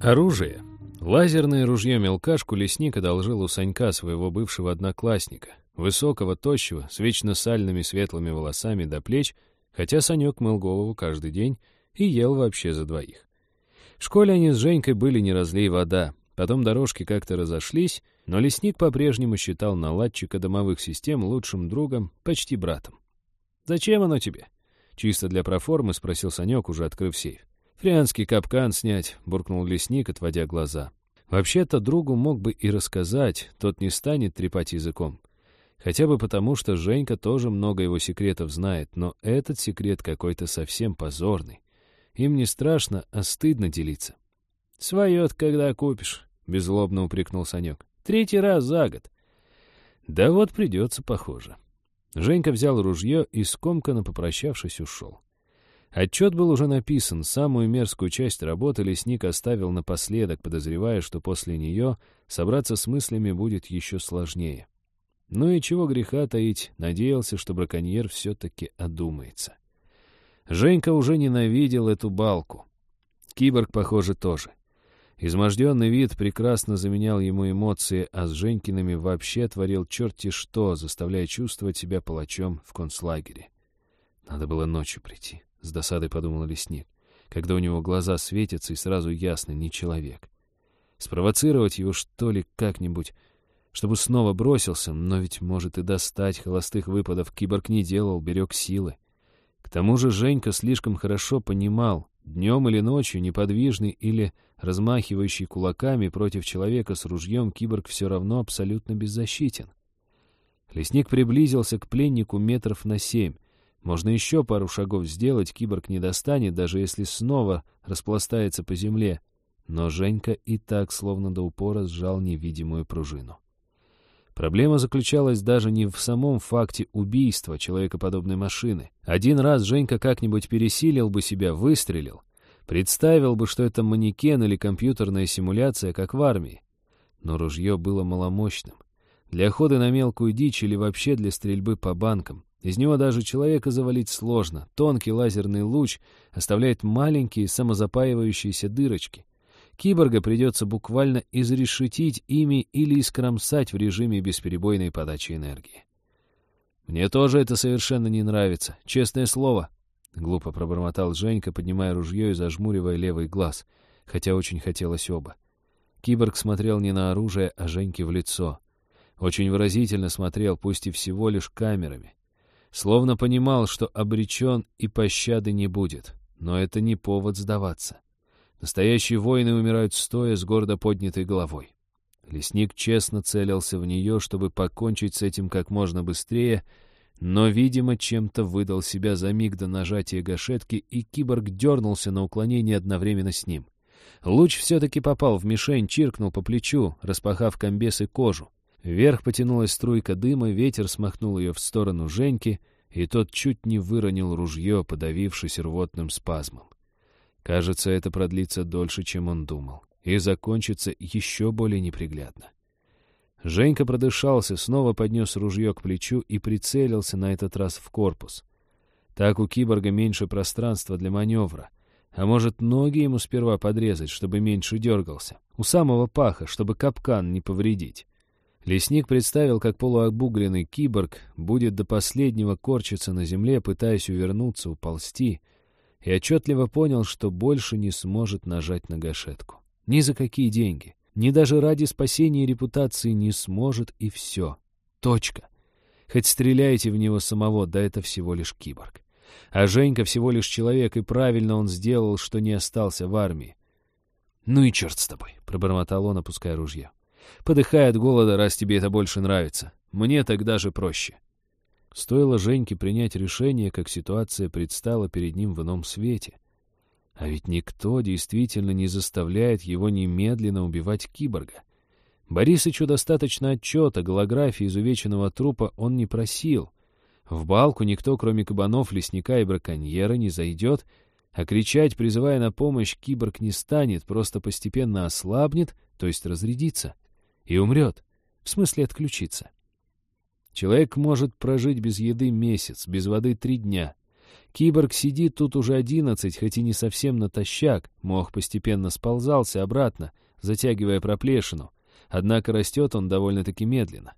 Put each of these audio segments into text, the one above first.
Оружие. Лазерное ружье-мелкашку лесник одолжил у Санька своего бывшего одноклассника, высокого, тощего, с вечно сальными светлыми волосами до плеч, хотя Санек мыл голову каждый день и ел вообще за двоих. В школе они с Женькой были не разлей вода, потом дорожки как-то разошлись, но лесник по-прежнему считал наладчика домовых систем лучшим другом, почти братом. «Зачем оно тебе?» Чисто для проформы спросил Санек, уже открыв сейф. «Фрианский капкан снять», — буркнул лесник, отводя глаза. Вообще-то другу мог бы и рассказать, тот не станет трепать языком. Хотя бы потому, что Женька тоже много его секретов знает, но этот секрет какой-то совсем позорный. Им не страшно, а стыдно делиться. «Своет, когда купишь», — беззлобно упрекнул Санек. «Третий раз за год». «Да вот придется, похоже». Женька взял ружье и, скомканно попрощавшись, ушел. Отчет был уже написан, самую мерзкую часть работы лесник оставил напоследок, подозревая, что после нее собраться с мыслями будет еще сложнее. Ну и чего греха таить, надеялся, что браконьер все-таки одумается. Женька уже ненавидел эту балку. Киборг, похоже, тоже. Изможденный вид прекрасно заменял ему эмоции, а с Женькиными вообще творил черти что, заставляя чувствовать себя палачом в концлагере. Надо было ночью прийти. — с досадой подумал лесник, когда у него глаза светятся и сразу ясно, не человек. Спровоцировать его, что ли, как-нибудь, чтобы снова бросился, но ведь, может, и достать холостых выпадов киборг не делал, берег силы. К тому же Женька слишком хорошо понимал, днем или ночью, неподвижный или размахивающий кулаками против человека с ружьем, киборг все равно абсолютно беззащитен. Лесник приблизился к пленнику метров на семь, можно еще пару шагов сделать, киборг не достанет, даже если снова распластается по земле. Но Женька и так словно до упора сжал невидимую пружину. Проблема заключалась даже не в самом факте убийства человекоподобной машины. Один раз Женька как-нибудь пересилил бы себя, выстрелил. Представил бы, что это манекен или компьютерная симуляция, как в армии. Но ружье было маломощным. Для охоты на мелкую дичь или вообще для стрельбы по банкам. Из него даже человека завалить сложно. Тонкий лазерный луч оставляет маленькие самозапаивающиеся дырочки. Киборга придется буквально изрешетить ими или искромсать в режиме бесперебойной подачи энергии. «Мне тоже это совершенно не нравится, честное слово», — глупо пробормотал Женька, поднимая ружье и зажмуривая левый глаз, хотя очень хотелось оба. Киборг смотрел не на оружие, а Женьке в лицо. Очень выразительно смотрел, пусть и всего лишь камерами. Словно понимал, что обречен и пощады не будет. Но это не повод сдаваться. Настоящие воины умирают стоя с гордо поднятой головой. Лесник честно целился в нее, чтобы покончить с этим как можно быстрее, но, видимо, чем-то выдал себя за миг до нажатия гашетки, и киборг дернулся на уклонение одновременно с ним. Луч все-таки попал в мишень, чиркнул по плечу, распахав комбес и кожу. Вверх потянулась струйка дыма, ветер смахнул ее в сторону Женьки, и тот чуть не выронил ружье, подавившись рвотным спазмом. Кажется, это продлится дольше, чем он думал, и закончится еще более неприглядно. Женька продышался, снова поднес ружье к плечу и прицелился на этот раз в корпус. Так у киборга меньше пространства для маневра. А может, ноги ему сперва подрезать, чтобы меньше дергался? У самого паха, чтобы капкан не повредить. Лесник представил, как полуобугленный киборг будет до последнего корчиться на земле, пытаясь увернуться, уползти, и отчетливо понял, что больше не сможет нажать на гашетку. Ни за какие деньги, ни даже ради спасения репутации не сможет, и все. Точка. Хоть стреляйте в него самого, да это всего лишь киборг. А Женька всего лишь человек, и правильно он сделал, что не остался в армии. «Ну и черт с тобой», — пробормотал он, опуская ружье. Подыхай от голода, раз тебе это больше нравится. Мне тогда же проще». Стоило Женьке принять решение, как ситуация предстала перед ним в ином свете. А ведь никто действительно не заставляет его немедленно убивать киборга. Борисычу достаточно отчета, голографии изувеченного трупа он не просил. В балку никто, кроме кабанов, лесника и браконьера, не зайдет, а кричать, призывая на помощь, киборг не станет, просто постепенно ослабнет, то есть разрядится и умрет. В смысле отключиться. Человек может прожить без еды месяц, без воды три дня. Киборг сидит тут уже одиннадцать, хоть и не совсем натощак, мох постепенно сползался обратно, затягивая проплешину. Однако растет он довольно-таки медленно.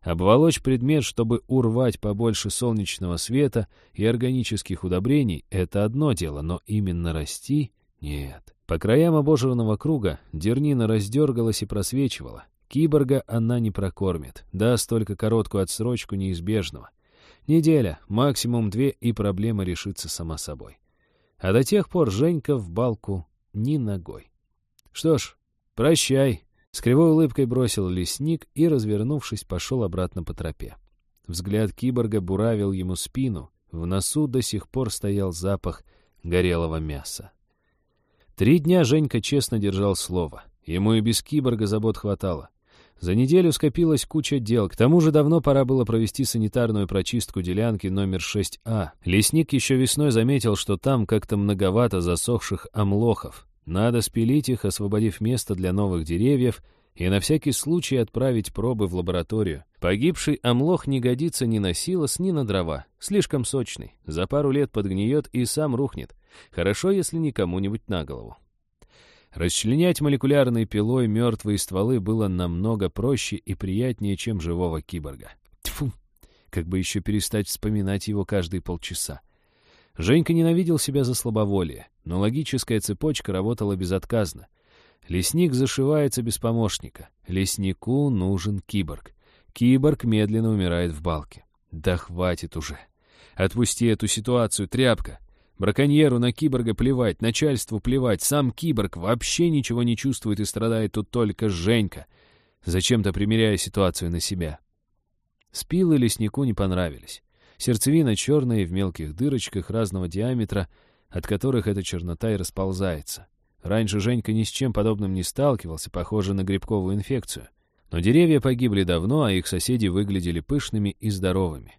Обволочь предмет, чтобы урвать побольше солнечного света и органических удобрений — это одно дело, но именно расти — нет. По краям обожженного круга дернина раздергалась и просвечивала. Киборга она не прокормит, даст только короткую отсрочку неизбежного. Неделя, максимум две, и проблема решится сама собой. А до тех пор Женька в балку ни ногой. Что ж, прощай. С кривой улыбкой бросил лесник и, развернувшись, пошел обратно по тропе. Взгляд киборга буравил ему спину, в носу до сих пор стоял запах горелого мяса. Три дня Женька честно держал слово. Ему и без киборга забот хватало. За неделю скопилась куча дел. К тому же давно пора было провести санитарную прочистку делянки номер 6А. Лесник еще весной заметил, что там как-то многовато засохших амлохов. Надо спилить их, освободив место для новых деревьев, и на всякий случай отправить пробы в лабораторию. Погибший амлох не годится ни на силос, ни на дрова. Слишком сочный. За пару лет подгниет и сам рухнет. Хорошо, если не кому-нибудь на голову. Расчленять молекулярной пилой мертвые стволы было намного проще и приятнее, чем живого киборга. Тьфу! Как бы еще перестать вспоминать его каждые полчаса. Женька ненавидел себя за слабоволие, но логическая цепочка работала безотказно. Лесник зашивается без помощника. Леснику нужен киборг. Киборг медленно умирает в балке. Да хватит уже. Отпусти эту ситуацию, тряпка. Браконьеру на киборга плевать, начальству плевать, сам киборг вообще ничего не чувствует и страдает тут только Женька, зачем-то примеряя ситуацию на себя. Спилы леснику не понравились. Сердцевина черная в мелких дырочках разного диаметра, от которых эта чернота и расползается. Раньше Женька ни с чем подобным не сталкивался, похоже на грибковую инфекцию. Но деревья погибли давно, а их соседи выглядели пышными и здоровыми.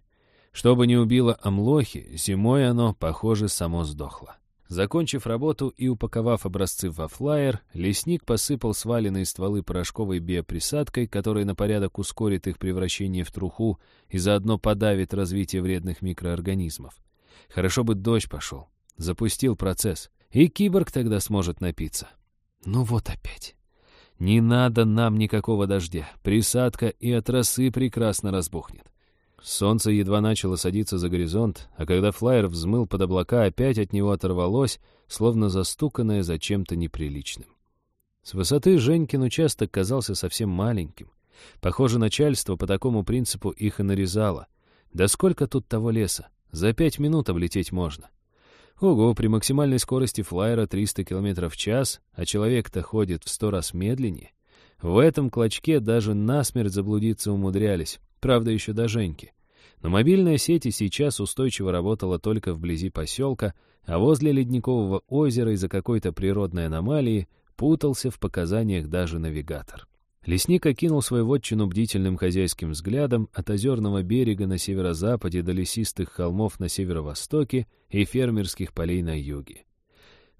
Чтобы не убило амлохи, зимой оно, похоже, само сдохло. Закончив работу и упаковав образцы во флайер, лесник посыпал сваленные стволы порошковой биоприсадкой, которая на порядок ускорит их превращение в труху и заодно подавит развитие вредных микроорганизмов. Хорошо бы дождь пошел. Запустил процесс. И киборг тогда сможет напиться. Ну вот опять. Не надо нам никакого дождя. Присадка и от росы прекрасно разбухнет. Солнце едва начало садиться за горизонт, а когда флайер взмыл под облака, опять от него оторвалось, словно застуканное за чем-то неприличным. С высоты Женькин участок казался совсем маленьким. Похоже, начальство по такому принципу их и нарезало. Да сколько тут того леса? За пять минут облететь можно. Ого, при максимальной скорости флайера 300 км в час, а человек-то ходит в сто раз медленнее. В этом клочке даже насмерть заблудиться умудрялись. Правда, еще до Женьки. Но мобильная сеть и сейчас устойчиво работала только вблизи поселка, а возле Ледникового озера из-за какой-то природной аномалии путался в показаниях даже навигатор. Лесник окинул свою вотчину бдительным хозяйским взглядом от озерного берега на северо-западе до лесистых холмов на северо-востоке и фермерских полей на юге.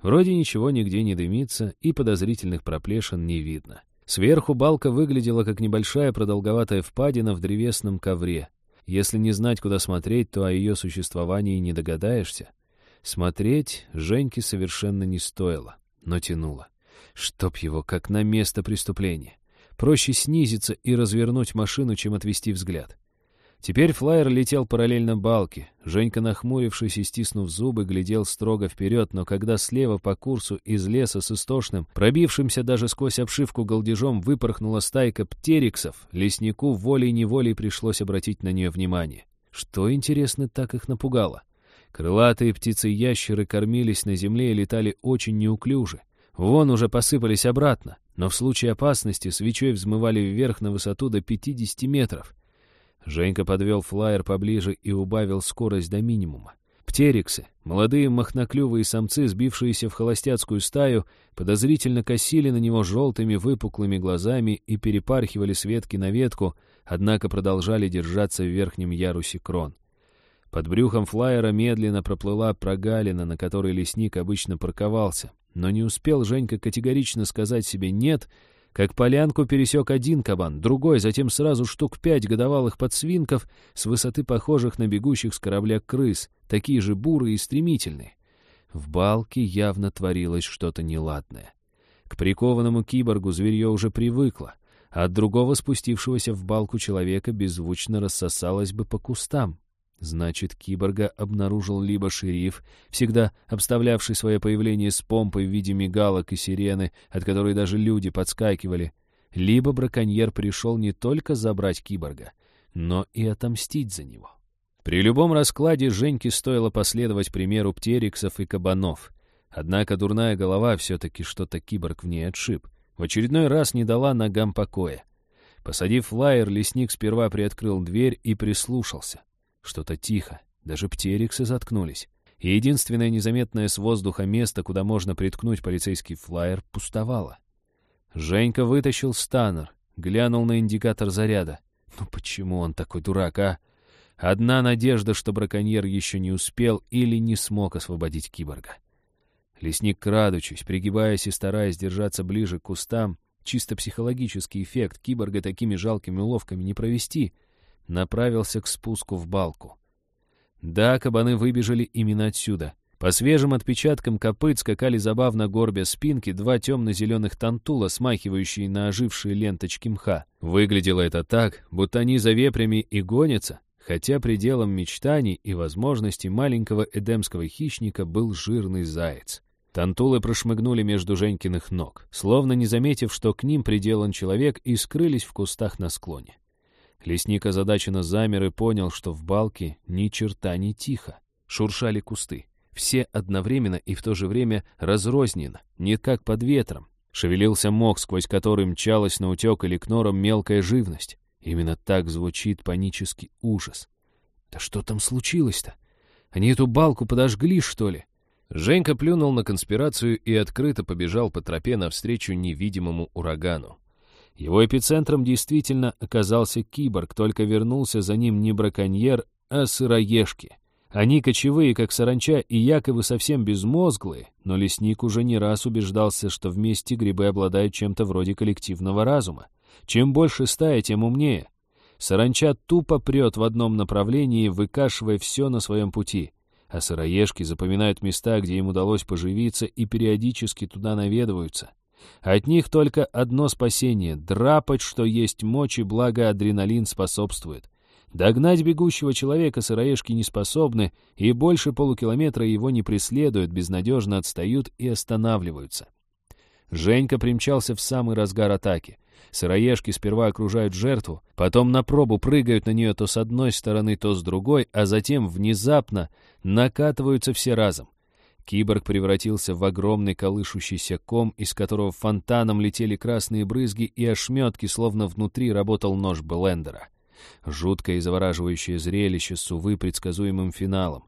Вроде ничего нигде не дымится и подозрительных проплешин не видно. Сверху балка выглядела как небольшая продолговатая впадина в древесном ковре. Если не знать, куда смотреть, то о ее существовании не догадаешься. Смотреть Женьке совершенно не стоило, но тянуло. Чтоб его, как на место преступления. Проще снизиться и развернуть машину, чем отвести взгляд. Теперь флайер летел параллельно балке. Женька, нахмурившись и стиснув зубы, глядел строго вперед, но когда слева по курсу из леса с истошным, пробившимся даже сквозь обшивку голдежом, выпорхнула стайка птериксов, леснику волей-неволей пришлось обратить на нее внимание. Что, интересно, так их напугало? Крылатые птицы-ящеры кормились на земле и летали очень неуклюже. Вон уже посыпались обратно, но в случае опасности свечой взмывали вверх на высоту до 50 метров. Женька подвел флайер поближе и убавил скорость до минимума. Птериксы, молодые махноклювые самцы, сбившиеся в холостяцкую стаю, подозрительно косили на него желтыми выпуклыми глазами и перепархивали с ветки на ветку, однако продолжали держаться в верхнем ярусе крон. Под брюхом флайера медленно проплыла прогалина, на которой лесник обычно парковался, но не успел Женька категорично сказать себе «нет», как полянку пересек один кабан, другой, затем сразу штук пять годовалых подсвинков с высоты похожих на бегущих с корабля крыс, такие же бурые и стремительные. В балке явно творилось что-то неладное. К прикованному киборгу зверье уже привыкло, а от другого спустившегося в балку человека беззвучно рассосалось бы по кустам. Значит, киборга обнаружил либо шериф, всегда обставлявший свое появление с помпой в виде мигалок и сирены, от которой даже люди подскакивали, либо браконьер пришел не только забрать киборга, но и отомстить за него. При любом раскладе Женьке стоило последовать примеру птериксов и кабанов. Однако дурная голова все-таки что-то киборг в ней отшиб. В очередной раз не дала ногам покоя. Посадив флайер, лесник сперва приоткрыл дверь и прислушался. Что-то тихо, даже птериксы заткнулись. И единственное незаметное с воздуха место, куда можно приткнуть полицейский флайер, пустовало. Женька вытащил станер, глянул на индикатор заряда. Ну почему он такой дурак, а? Одна надежда, что браконьер еще не успел или не смог освободить киборга. Лесник, крадучись, пригибаясь и стараясь держаться ближе к кустам, чисто психологический эффект киборга такими жалкими уловками не провести — направился к спуску в балку. Да, кабаны выбежали именно отсюда. По свежим отпечаткам копыт скакали забавно горбя спинки два темно-зеленых тантула, смахивающие на ожившие ленточки мха. Выглядело это так, будто они за вепрями и гонятся, хотя пределом мечтаний и возможностей маленького эдемского хищника был жирный заяц. Тантулы прошмыгнули между Женькиных ног, словно не заметив, что к ним приделан человек, и скрылись в кустах на склоне. Лесник озадаченно замер и понял, что в балке ни черта не тихо. Шуршали кусты. Все одновременно и в то же время разрозненно, не как под ветром. Шевелился мох, сквозь который мчалась на утек или к норам мелкая живность. Именно так звучит панический ужас. Да что там случилось-то? Они эту балку подожгли, что ли? Женька плюнул на конспирацию и открыто побежал по тропе навстречу невидимому урагану. Его эпицентром действительно оказался киборг, только вернулся за ним не браконьер, а сыроежки. Они кочевые, как саранча, и якобы совсем безмозглые, но лесник уже не раз убеждался, что вместе грибы обладают чем-то вроде коллективного разума. Чем больше стая, тем умнее. Саранча тупо прет в одном направлении, выкашивая все на своем пути. А сыроежки запоминают места, где им удалось поживиться, и периодически туда наведываются. От них только одно спасение — драпать, что есть мочи, благо адреналин способствует. Догнать бегущего человека сыроежки не способны, и больше полукилометра его не преследуют, безнадежно отстают и останавливаются. Женька примчался в самый разгар атаки. Сыроежки сперва окружают жертву, потом на пробу прыгают на нее то с одной стороны, то с другой, а затем внезапно накатываются все разом. Киборг превратился в огромный колышущийся ком, из которого фонтаном летели красные брызги и ошметки, словно внутри работал нож блендера. Жуткое и завораживающее зрелище с, увы, предсказуемым финалом.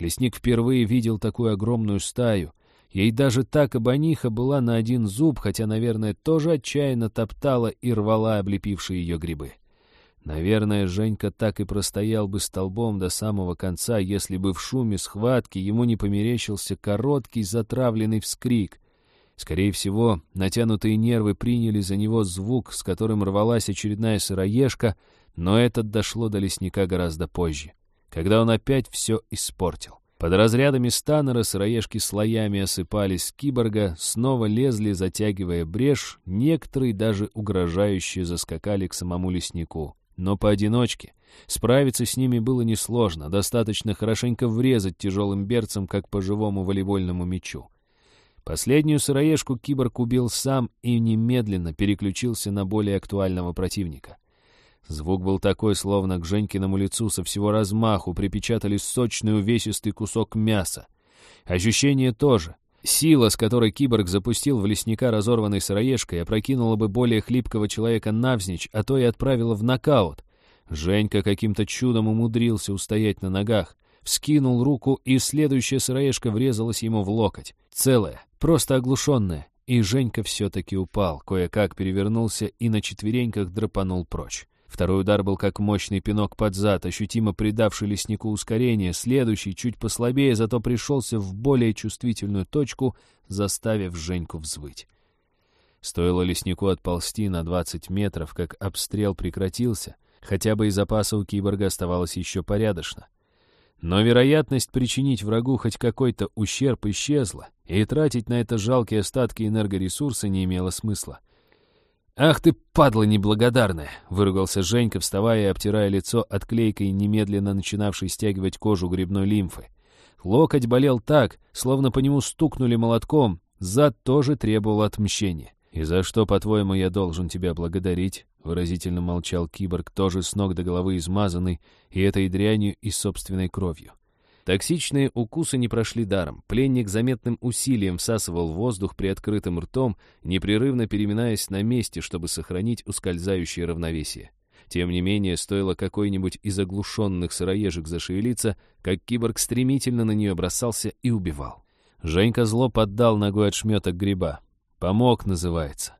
Лесник впервые видел такую огромную стаю. Ей даже так абаниха была на один зуб, хотя, наверное, тоже отчаянно топтала и рвала облепившие ее грибы. Наверное, Женька так и простоял бы столбом до самого конца, если бы в шуме схватки ему не померещился короткий затравленный вскрик. Скорее всего, натянутые нервы приняли за него звук, с которым рвалась очередная сыроежка, но этот дошло до лесника гораздо позже, когда он опять все испортил. Под разрядами станера сыроежки слоями осыпались киборга, снова лезли, затягивая брешь, некоторые даже угрожающие заскакали к самому леснику но поодиночке. Справиться с ними было несложно, достаточно хорошенько врезать тяжелым берцем, как по живому волейбольному мячу. Последнюю сыроежку киборг убил сам и немедленно переключился на более актуального противника. Звук был такой, словно к Женькиному лицу со всего размаху припечатали сочный увесистый кусок мяса. Ощущение тоже. Сила, с которой киборг запустил в лесника разорванной сыроежкой, опрокинула бы более хлипкого человека навзничь, а то и отправила в нокаут. Женька каким-то чудом умудрился устоять на ногах, вскинул руку, и следующая сыроежка врезалась ему в локоть. Целая, просто оглушенная. И Женька все-таки упал, кое-как перевернулся и на четвереньках драпанул прочь. Второй удар был как мощный пинок под зад, ощутимо придавший леснику ускорение. Следующий, чуть послабее, зато пришелся в более чувствительную точку, заставив Женьку взвыть. Стоило леснику отползти на 20 метров, как обстрел прекратился, хотя бы и запаса у киборга оставалось еще порядочно. Но вероятность причинить врагу хоть какой-то ущерб исчезла, и тратить на это жалкие остатки энергоресурса не имело смысла. «Ах ты, падла неблагодарная!» — выругался Женька, вставая и обтирая лицо отклейкой, немедленно начинавшей стягивать кожу грибной лимфы. Локоть болел так, словно по нему стукнули молотком, зад тоже требовал отмщения. «И за что, по-твоему, я должен тебя благодарить?» — выразительно молчал киборг, тоже с ног до головы измазанный, и этой дрянью и собственной кровью. Токсичные укусы не прошли даром. Пленник заметным усилием всасывал воздух при открытым ртом, непрерывно переминаясь на месте, чтобы сохранить ускользающее равновесие. Тем не менее, стоило какой-нибудь из оглушенных сыроежек зашевелиться, как киборг стремительно на нее бросался и убивал. Женька зло поддал ногой от шметок гриба. «Помог» называется.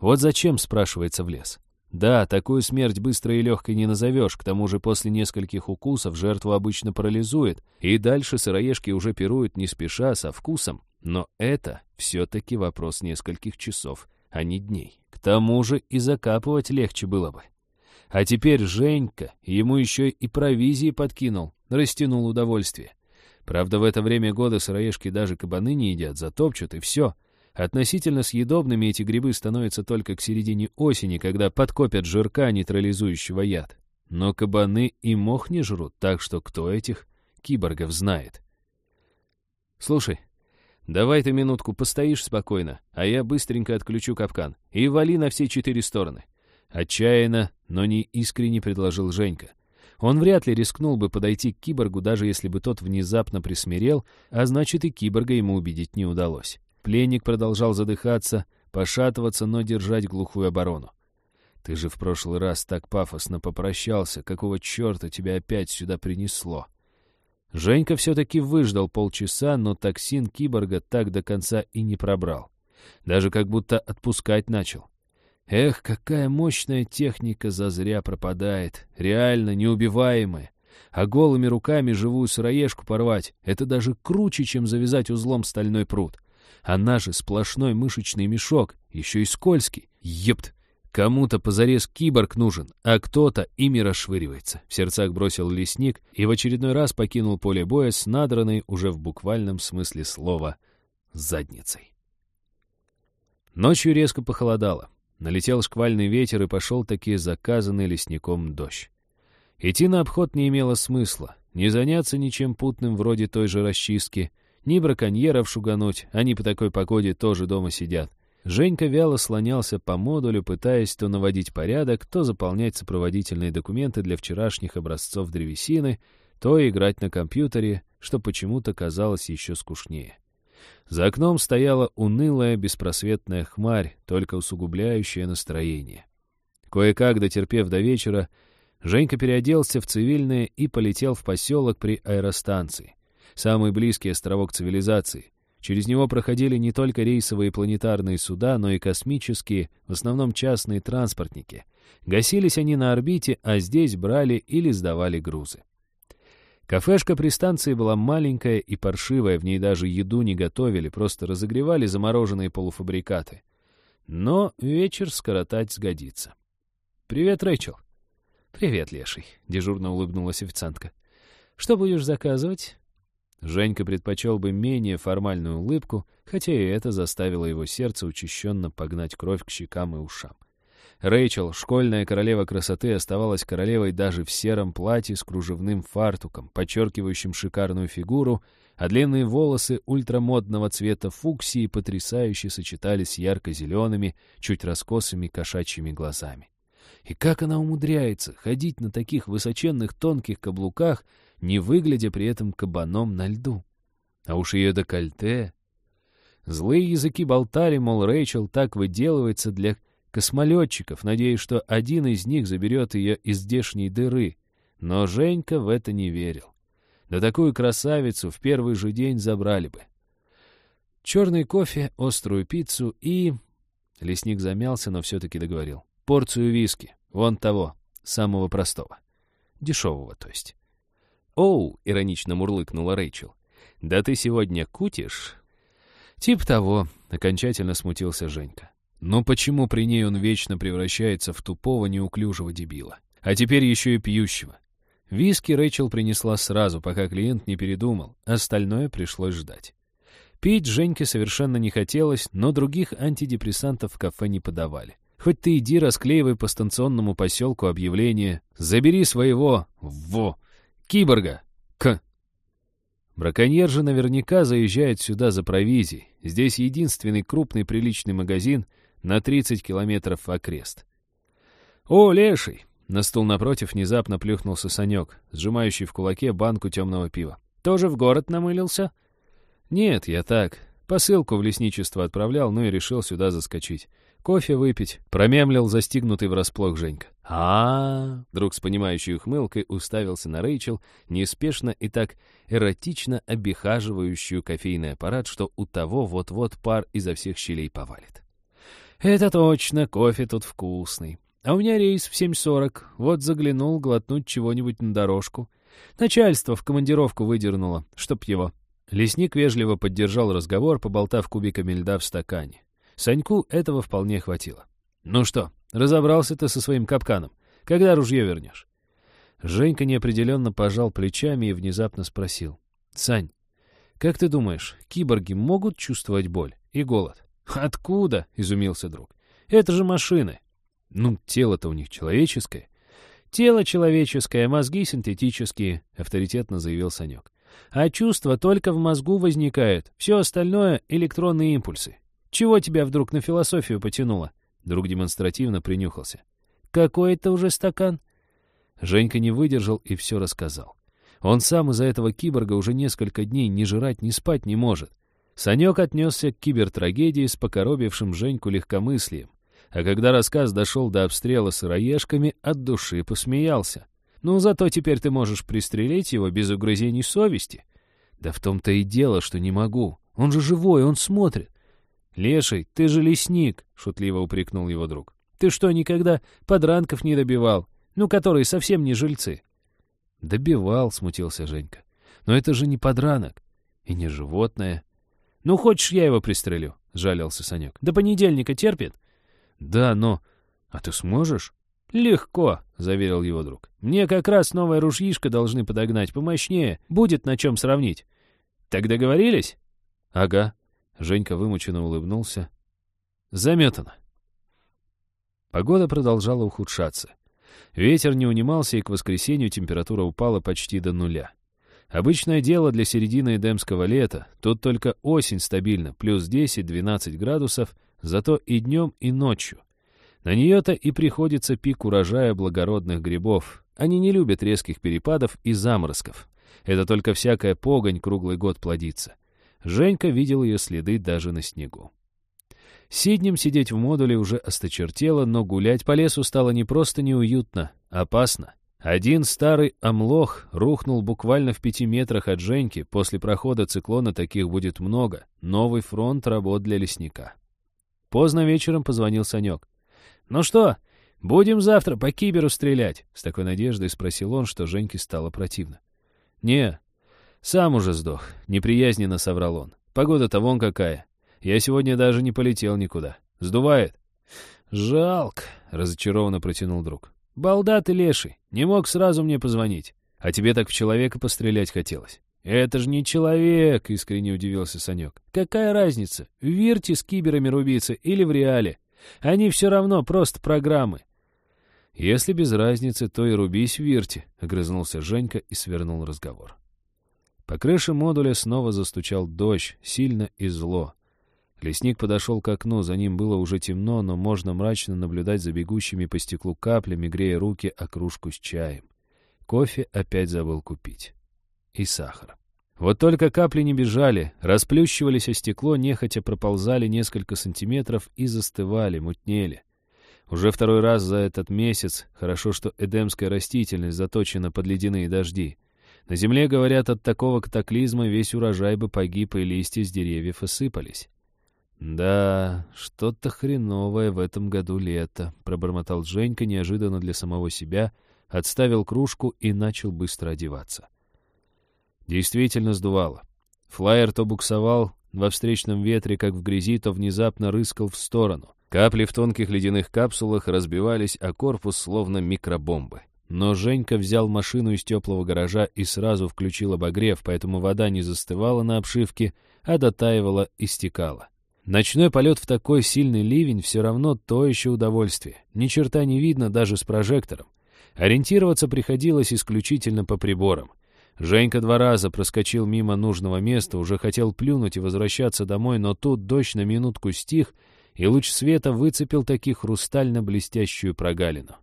Вот зачем, спрашивается, в лес. Да, такую смерть быстрой и легкой не назовешь, к тому же после нескольких укусов жертву обычно парализует, и дальше сыроежки уже пируют не спеша, со вкусом. Но это все-таки вопрос нескольких часов, а не дней. К тому же и закапывать легче было бы. А теперь Женька ему еще и провизии подкинул, растянул удовольствие. Правда, в это время года сыроежки даже кабаны не едят, затопчут, и все — Относительно съедобными эти грибы становятся только к середине осени, когда подкопят жирка, нейтрализующего яд. Но кабаны и мох не жрут, так что кто этих киборгов знает? Слушай, давай ты минутку постоишь спокойно, а я быстренько отключу капкан. И вали на все четыре стороны. Отчаянно, но не искренне предложил Женька. Он вряд ли рискнул бы подойти к киборгу, даже если бы тот внезапно присмирел, а значит и киборга ему убедить не удалось. Пленник продолжал задыхаться, пошатываться, но держать глухую оборону. «Ты же в прошлый раз так пафосно попрощался. Какого черта тебя опять сюда принесло?» Женька все-таки выждал полчаса, но токсин киборга так до конца и не пробрал. Даже как будто отпускать начал. Эх, какая мощная техника зазря пропадает. Реально неубиваемая. А голыми руками живую сыроежку порвать — это даже круче, чем завязать узлом стальной пруд. Она же сплошной мышечный мешок, еще и скользкий. Епт! Кому-то позарез киборг нужен, а кто-то ими расшвыривается. В сердцах бросил лесник и в очередной раз покинул поле боя с надранной уже в буквальном смысле слова задницей. Ночью резко похолодало. Налетел шквальный ветер и пошел таки заказанный лесником дождь. Идти на обход не имело смысла, не заняться ничем путным вроде той же расчистки — ни браконьеров шугануть, они по такой погоде тоже дома сидят. Женька вяло слонялся по модулю, пытаясь то наводить порядок, то заполнять сопроводительные документы для вчерашних образцов древесины, то играть на компьютере, что почему-то казалось еще скучнее. За окном стояла унылая, беспросветная хмарь, только усугубляющая настроение. Кое-как, дотерпев до вечера, Женька переоделся в цивильное и полетел в поселок при аэростанции самый близкий островок цивилизации. Через него проходили не только рейсовые планетарные суда, но и космические, в основном частные транспортники. Гасились они на орбите, а здесь брали или сдавали грузы. Кафешка при станции была маленькая и паршивая, в ней даже еду не готовили, просто разогревали замороженные полуфабрикаты. Но вечер скоротать сгодится. «Привет, Рэйчел». «Привет, Леший», — дежурно улыбнулась официантка. «Что будешь заказывать?» Женька предпочел бы менее формальную улыбку, хотя и это заставило его сердце учащенно погнать кровь к щекам и ушам. Рэйчел, школьная королева красоты, оставалась королевой даже в сером платье с кружевным фартуком, подчеркивающим шикарную фигуру, а длинные волосы ультрамодного цвета фуксии потрясающе сочетались с ярко-зелеными, чуть раскосыми кошачьими глазами. И как она умудряется ходить на таких высоченных тонких каблуках, не выглядя при этом кабаном на льду. А уж ее декольте... Злые языки болтали, мол, Рэйчел так выделывается для космолетчиков, надеясь, что один из них заберет ее из здешней дыры. Но Женька в это не верил. Да такую красавицу в первый же день забрали бы. Черный кофе, острую пиццу и... Лесник замялся, но все-таки договорил. Порцию виски. Вон того, самого простого. Дешевого, то есть. «Оу!» — иронично мурлыкнула Рэйчел. «Да ты сегодня кутишь?» «Тип того», — окончательно смутился Женька. «Но почему при ней он вечно превращается в тупого, неуклюжего дебила? А теперь еще и пьющего. Виски Рэйчел принесла сразу, пока клиент не передумал. Остальное пришлось ждать. Пить Женьке совершенно не хотелось, но других антидепрессантов в кафе не подавали. Хоть ты иди расклеивай по станционному поселку объявление «Забери своего во киборга к». Браконьер же наверняка заезжает сюда за провизией. Здесь единственный крупный приличный магазин на 30 километров окрест. «О, леший!» На стул напротив внезапно плюхнулся Санек, сжимающий в кулаке банку темного пива. «Тоже в город намылился?» «Нет, я так. Посылку в лесничество отправлял, ну и решил сюда заскочить. Кофе выпить», — промямлил застигнутый врасплох Женька. а, -а, -а Друг с понимающей ухмылкой уставился на Рэйчел, неспешно и так эротично обихаживающую кофейный аппарат, что у того вот-вот пар изо всех щелей повалит. «Это точно, кофе тут вкусный. А у меня рейс в 7.40. Вот заглянул глотнуть чего-нибудь на дорожку. Начальство в командировку выдернуло, чтоб его. Лесник вежливо поддержал разговор, поболтав кубиками льда в стакане. Саньку этого вполне хватило. «Ну что, разобрался ты со своим капканом? Когда ружье вернешь?» Женька неопределенно пожал плечами и внезапно спросил. «Сань, как ты думаешь, киборги могут чувствовать боль и голод?» «Откуда?» — изумился друг. «Это же машины». «Ну, тело-то у них человеческое». «Тело человеческое, мозги синтетические», — авторитетно заявил Санек. А чувства только в мозгу возникают. Все остальное — электронные импульсы. Чего тебя вдруг на философию потянуло?» Друг демонстративно принюхался. «Какой это уже стакан?» Женька не выдержал и все рассказал. Он сам из-за этого киборга уже несколько дней ни жрать, ни спать не может. Санек отнесся к кибертрагедии с покоробившим Женьку легкомыслием. А когда рассказ дошел до обстрела сыроежками, от души посмеялся. Ну, зато теперь ты можешь пристрелить его без угрызений совести. Да в том-то и дело, что не могу. Он же живой, он смотрит. «Леший, ты же лесник!» — шутливо упрекнул его друг. «Ты что, никогда подранков не добивал? Ну, которые совсем не жильцы?» «Добивал», — смутился Женька. «Но это же не подранок и не животное». «Ну, хочешь, я его пристрелю?» — жалился Санек. «До понедельника терпит?» «Да, но... А ты сможешь?» «Легко», — заверил его друг. «Мне как раз новое ружьишко должны подогнать, помощнее. Будет на чем сравнить». «Так договорились?» «Ага». Женька вымученно улыбнулся. «Заметано». Погода продолжала ухудшаться. Ветер не унимался, и к воскресенью температура упала почти до нуля. Обычное дело для середины эдемского лета. Тут только осень стабильно, плюс 10-12 градусов, зато и днем, и ночью. На нее-то и приходится пик урожая благородных грибов. Они не любят резких перепадов и заморозков. Это только всякая погонь круглый год плодится. Женька видел ее следы даже на снегу. Сиднем сидеть в модуле уже осточертело, но гулять по лесу стало не просто неуютно, опасно. Один старый омлох рухнул буквально в пяти метрах от Женьки. После прохода циклона таких будет много. Новый фронт работ для лесника. Поздно вечером позвонил Санек. «Ну что, будем завтра по киберу стрелять?» С такой надеждой спросил он, что Женьке стало противно. «Не, сам уже сдох», — неприязненно соврал он. «Погода-то вон какая. Я сегодня даже не полетел никуда. Сдувает». «Жалко», — разочарованно протянул друг. «Балда ты леший, не мог сразу мне позвонить. А тебе так в человека пострелять хотелось». «Это же не человек!» — искренне удивился Санек. «Какая разница, в Вирте с киберами рубиться или в Реале? Они все равно просто программы. «Если без разницы, то и рубись в вирте», — огрызнулся Женька и свернул разговор. По крыше модуля снова застучал дождь, сильно и зло. Лесник подошел к окну, за ним было уже темно, но можно мрачно наблюдать за бегущими по стеклу каплями, грея руки о кружку с чаем. Кофе опять забыл купить. И сахар. Вот только капли не бежали, расплющивались о стекло, нехотя проползали несколько сантиметров и застывали, мутнели. Уже второй раз за этот месяц, хорошо, что эдемская растительность заточена под ледяные дожди. На земле, говорят, от такого катаклизма весь урожай бы погиб, и листья с деревьев осыпались. «Да, что-то хреновое в этом году лето», — пробормотал Женька неожиданно для самого себя, отставил кружку и начал быстро одеваться. Действительно сдувало. Флайер то буксовал во встречном ветре, как в грязи, то внезапно рыскал в сторону. Капли в тонких ледяных капсулах разбивались о корпус, словно микробомбы. Но Женька взял машину из теплого гаража и сразу включил обогрев, поэтому вода не застывала на обшивке, а дотаивала и стекала. Ночной полет в такой сильный ливень все равно то еще удовольствие. Ни черта не видно даже с прожектором. Ориентироваться приходилось исключительно по приборам. Женька два раза проскочил мимо нужного места, уже хотел плюнуть и возвращаться домой, но тут дождь на минутку стих, и луч света выцепил таки хрустально-блестящую прогалину.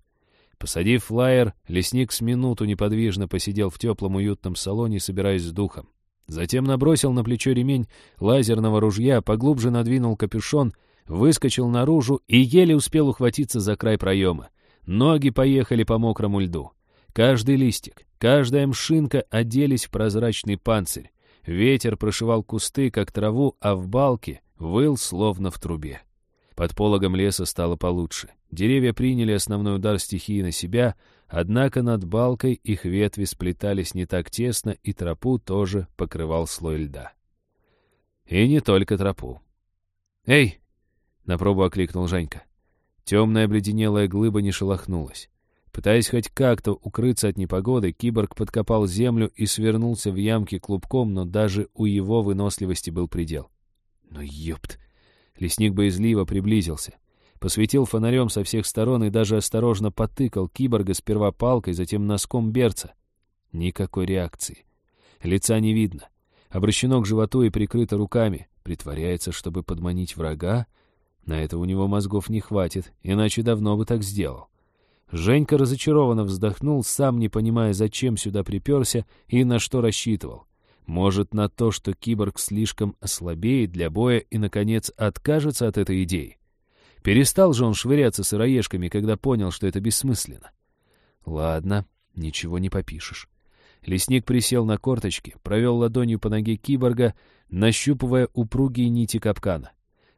Посадив флайер, лесник с минуту неподвижно посидел в теплом уютном салоне, собираясь с духом. Затем набросил на плечо ремень лазерного ружья, поглубже надвинул капюшон, выскочил наружу и еле успел ухватиться за край проема. Ноги поехали по мокрому льду. Каждый листик, каждая мшинка оделись в прозрачный панцирь. Ветер прошивал кусты, как траву, а в балке выл, словно в трубе. Под пологом леса стало получше. Деревья приняли основной удар стихии на себя, однако над балкой их ветви сплетались не так тесно, и тропу тоже покрывал слой льда. И не только тропу. «Эй!» — на пробу окликнул Женька. Темная обледенелая глыба не шелохнулась. Пытаясь хоть как-то укрыться от непогоды, киборг подкопал землю и свернулся в ямке клубком, но даже у его выносливости был предел. «Ну ёпт!» Лесник боязливо приблизился. Посветил фонарем со всех сторон и даже осторожно потыкал киборга сперва палкой, затем носком берца. Никакой реакции. Лица не видно. Обращено к животу и прикрыто руками. Притворяется, чтобы подманить врага, на это у него мозгов не хватит, иначе давно бы так сделал. Женька разочарованно вздохнул, сам не понимая, зачем сюда приперся и на что рассчитывал. Может, на то, что киборг слишком ослабеет для боя и, наконец, откажется от этой идеи. Перестал же он швыряться сыроежками, когда понял, что это бессмысленно. Ладно, ничего не попишешь. Лесник присел на корточки, провел ладонью по ноге киборга, нащупывая упругие нити капкана.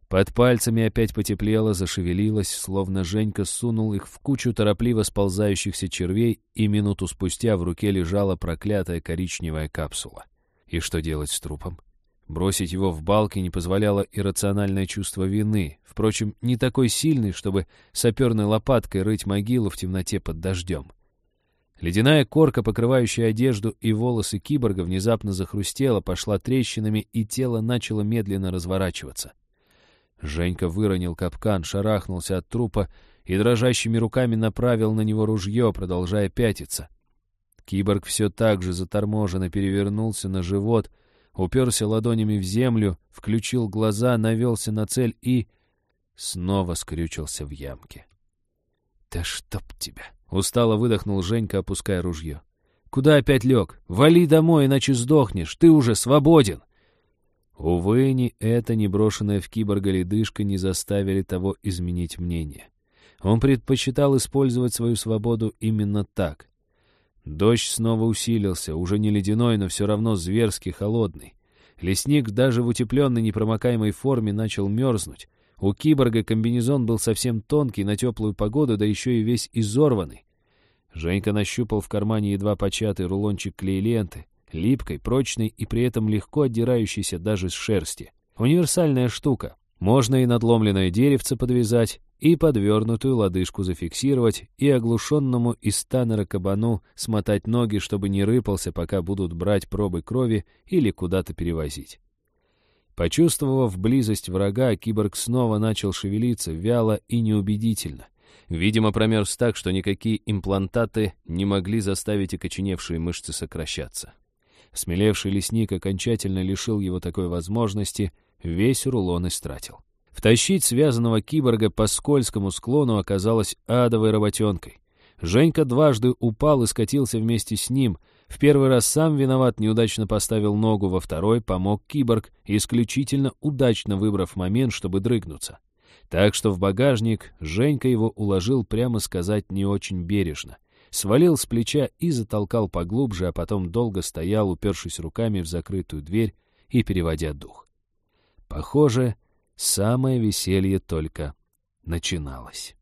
Под пальцами опять потеплело, зашевелилось, словно Женька сунул их в кучу торопливо сползающихся червей, и минуту спустя в руке лежала проклятая коричневая капсула. И что делать с трупом? Бросить его в балки не позволяло иррациональное чувство вины, впрочем, не такой сильный, чтобы саперной лопаткой рыть могилу в темноте под дождем. Ледяная корка, покрывающая одежду и волосы киборга, внезапно захрустела, пошла трещинами, и тело начало медленно разворачиваться. Женька выронил капкан, шарахнулся от трупа и дрожащими руками направил на него ружье, продолжая пятиться. Киборг все так же заторможенно перевернулся на живот, уперся ладонями в землю, включил глаза, навелся на цель и... снова скрючился в ямке. «Да чтоб тебя!» — устало выдохнул Женька, опуская ружье. «Куда опять лег? Вали домой, иначе сдохнешь. Ты уже свободен!» Увы, ни это, ни брошенная в киборга ледышка не заставили того изменить мнение. Он предпочитал использовать свою свободу именно так. Дождь снова усилился, уже не ледяной, но все равно зверски холодный. Лесник даже в утепленной непромокаемой форме начал мерзнуть. У киборга комбинезон был совсем тонкий на теплую погоду, да еще и весь изорванный. Женька нащупал в кармане едва початый рулончик клей-ленты липкой, прочной и при этом легко отдирающейся даже с шерсти. Универсальная штука. Можно и надломленное деревце подвязать, и подвернутую лодыжку зафиксировать, и оглушенному из танера кабану смотать ноги, чтобы не рыпался, пока будут брать пробы крови или куда-то перевозить. Почувствовав близость врага, киборг снова начал шевелиться, вяло и неубедительно. Видимо, промерз так, что никакие имплантаты не могли заставить окоченевшие мышцы сокращаться. Смелевший лесник окончательно лишил его такой возможности, весь рулон истратил. Втащить связанного киборга по скользкому склону оказалось адовой работенкой. Женька дважды упал и скатился вместе с ним. В первый раз сам виноват, неудачно поставил ногу, во второй помог киборг, исключительно удачно выбрав момент, чтобы дрыгнуться. Так что в багажник Женька его уложил, прямо сказать, не очень бережно свалил с плеча и затолкал поглубже, а потом долго стоял, упершись руками в закрытую дверь и переводя дух. Похоже, самое веселье только начиналось.